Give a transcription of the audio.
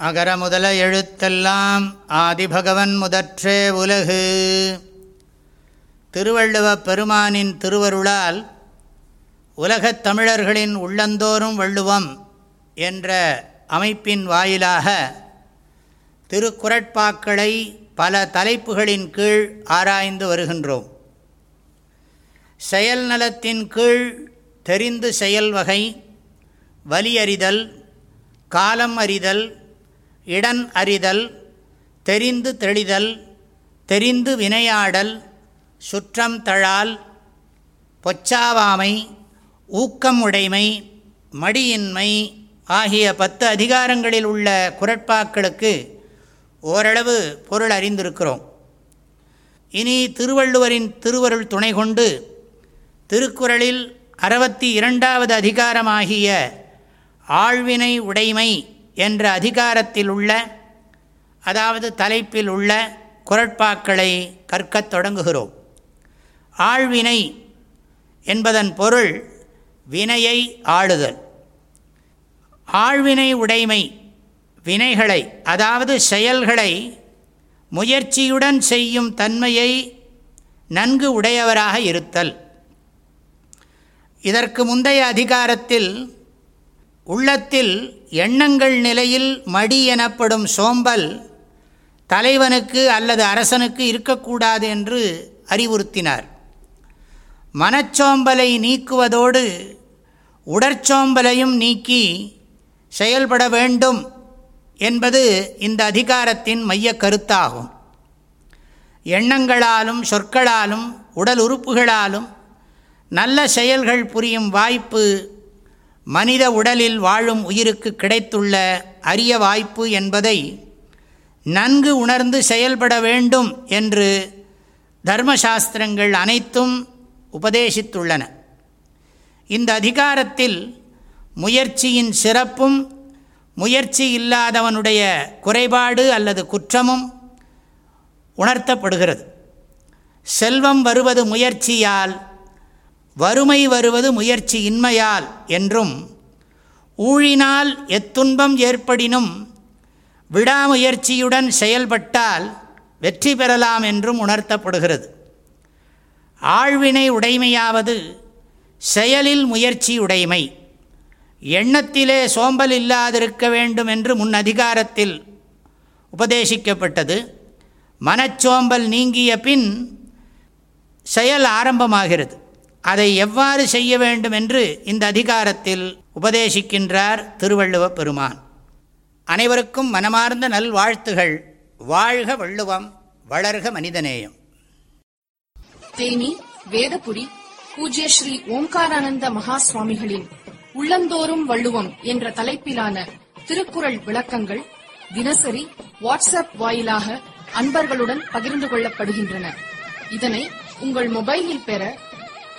அகர முதல எழுத்தெல்லாம் ஆதிபகவன் முதற்றே உலகு. திருவள்ளுவப் பெருமானின் திருவருளால் உலகத் தமிழர்களின் உள்ளந்தோறும் வள்ளுவம் என்ற அமைப்பின் வாயிலாக திருக்குறட்பாக்களை பல தலைப்புகளின் கீழ் ஆராய்ந்து வருகின்றோம். செயல் நலத்தின் கீழ் தெரிந்து செயல் வகை வலியறிதல் காலம் அறிதல் இடன் அறிதல் தெரிந்து தெளிதல் தெரிந்து வினையாடல் சுற்றம் தழால் பொச்சாவாமை ஊக்கம் உடைமை மடியின்மை ஆகிய பத்து அதிகாரங்களில் உள்ள குரட்பாக்களுக்கு ஓரளவு பொருள் அறிந்திருக்கிறோம். இனி திருவள்ளுவரின் திருவருள் துணை கொண்டு திருக்குறளில் அறுபத்தி இரண்டாவது அதிகாரமாகிய ஆழ்வினை உடைமை என்ற அதிகாரத்தில் உள்ள அதாவது தலைப்பில் உள்ள குரட்பாக்களை கற்கத் தொடங்குகிறோம். ஆழ்வினை என்பதன் பொருள் வினையை ஆளுதல். ஆழ்வினை உடைமை வினைகளை அதாவது செயல்களை முயற்சியுடன் செய்யும் தன்மையை நன்கு உடையவராக இருத்தல். இதற்கு முந்தைய அதிகாரத்தில் உள்ளத்தில் எண்ணங்கள் நிலையில் மடி எனப்படும் சோம்பல் தலைவனுக்கு அல்லது அரசனுக்கு இருக்கக்கூடாது என்று அறிவுறுத்தினார். மனச்சோம்பலை நீக்குவதோடு உடற்சோம்பலையும் நீக்கி செயல்பட வேண்டும் என்பது இந்த அதிகாரத்தின் மைய கருத்தாகும். எண்ணங்களாலும் சொற்களாலும் உடல் உறுப்புகளாலும் நல்ல செயல்கள் புரியும் வாய்ப்பு மனித உடலில் வாழும் உயிருக்கு கிடைத்துள்ள அரிய வாய்ப்பு என்பதை நன்கு உணர்ந்து செயல்பட வேண்டும் என்று தர்மசாஸ்திரங்கள் அனைத்தும் உபதேசித்துள்ளன. இந்த அதிகாரத்தில் முயற்சியின் சிறப்பும் முயற்சி இல்லாதவனுடைய குறைபாடு அல்லது குற்றமும் உணர்த்தப்படுகிறது. செல்வம் வருவது முயற்சியால் வறுமை வருவது முயற்சி இன்மையால் என்றும் ஊழினால் எத்துன்பம் ஏற்படினும் விடாமுயற்சியுடன் செயல்பட்டால் வெற்றி பெறலாம் என்றும் உணர்த்தப்படுகிறது. ஆழ்வினை உடைமையாவது செயலில் முயற்சி உடைமை எண்ணத்திலே சோம்பல் இல்லாதிருக்க வேண்டும் என்று முன் அதிகாரத்தில் உபதேசிக்கப்பட்டது. மனச்சோம்பல் நீங்கிய பின் செயல் ஆரம்பமாகிறது. அதை எவ்வாறு செய்ய வேண்டும் என்று இந்த அதிகாரத்தில் உபதேசிக்கின்றார் திருவள்ளுவ பெருமான். அனைவருக்கும் மனமார்ந்த நல்வாழ்த்துகள். வாழ்க வள்ளுவம் வளர்க மனிதநேயம். தேனி வேதபுடி பூஜ்ய ஸ்ரீ ஓம்காரானந்த மகா சுவாமிகளின் உள்ளந்தோறும் வள்ளுவம் என்ற தலைப்பிலான திருக்குறள் விளக்கங்கள் தினசரி வாட்ஸ்அப் வாயிலாக அன்பர்களுடன் பகிர்ந்து கொள்ளப்படுகின்றன. இதனை உங்கள் மொபைலில் பெற